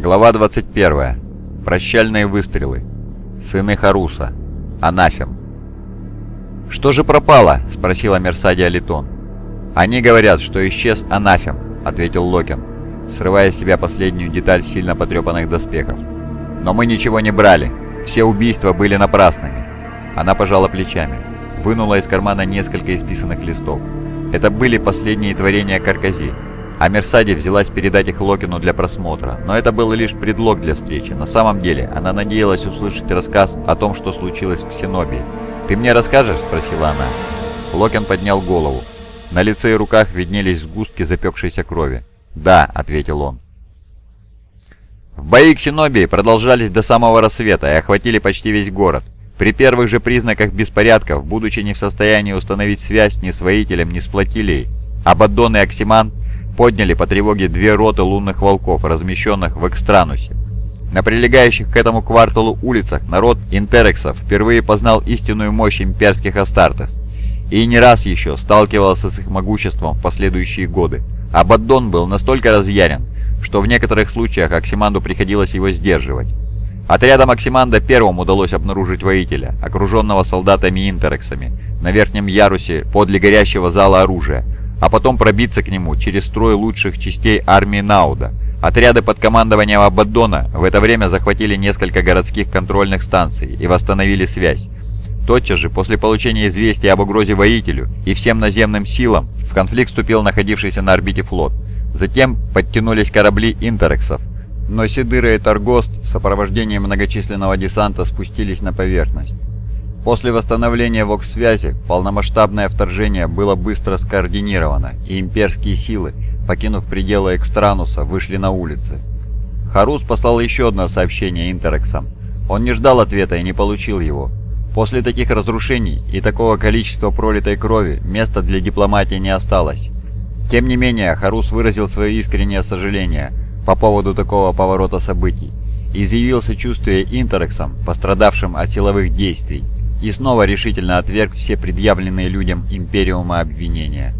Глава 21. Прощальные выстрелы. Сыны Харуса. Анафем. «Что же пропало?» — спросила Мерсадия Литон. «Они говорят, что исчез Анафем», — ответил Локин, срывая с себя последнюю деталь сильно потрепанных доспехов. «Но мы ничего не брали. Все убийства были напрасными». Она пожала плечами, вынула из кармана несколько исписанных листов. Это были последние творения Каркази, а Мерсади взялась передать их Локину для просмотра, но это был лишь предлог для встречи. На самом деле, она надеялась услышать рассказ о том, что случилось в Ксенобии. «Ты мне расскажешь?» – спросила она. Локин поднял голову. На лице и руках виднелись сгустки запекшейся крови. «Да», — ответил он. В бои Ксенобии продолжались до самого рассвета и охватили почти весь город. При первых же признаках беспорядков, будучи не в состоянии установить связь ни с воителем, ни с флотилией, Абаддон и Оксиман подняли по тревоге две роты лунных волков, размещенных в Экстранусе. На прилегающих к этому кварталу улицах народ интерексов впервые познал истинную мощь имперских Астартес и не раз еще сталкивался с их могуществом в последующие годы. Абаддон был настолько разъярен, что в некоторых случаях Оксиманду приходилось его сдерживать. Отрядам Оксиманда первым удалось обнаружить воителя, окруженного солдатами-интерексами, на верхнем ярусе подле горящего зала оружия, а потом пробиться к нему через строй лучших частей армии Науда. Отряды под командованием Абаддона в это время захватили несколько городских контрольных станций и восстановили связь. Тотчас же, после получения известия об угрозе воителю и всем наземным силам, в конфликт вступил находившийся на орбите флот. Затем подтянулись корабли интерексов, но Сидыра и Торгост в сопровождении многочисленного десанта спустились на поверхность. После восстановления ВОКС-связи полномасштабное вторжение было быстро скоординировано, и имперские силы, покинув пределы Экстрануса, вышли на улицы. Харус послал еще одно сообщение Интерексам. Он не ждал ответа и не получил его. После таких разрушений и такого количества пролитой крови места для дипломатии не осталось. Тем не менее, Харус выразил свое искреннее сожаление по поводу такого поворота событий и изъявил сочувствие Интерексам, пострадавшим от силовых действий, и снова решительно отверг все предъявленные людям Империума обвинения.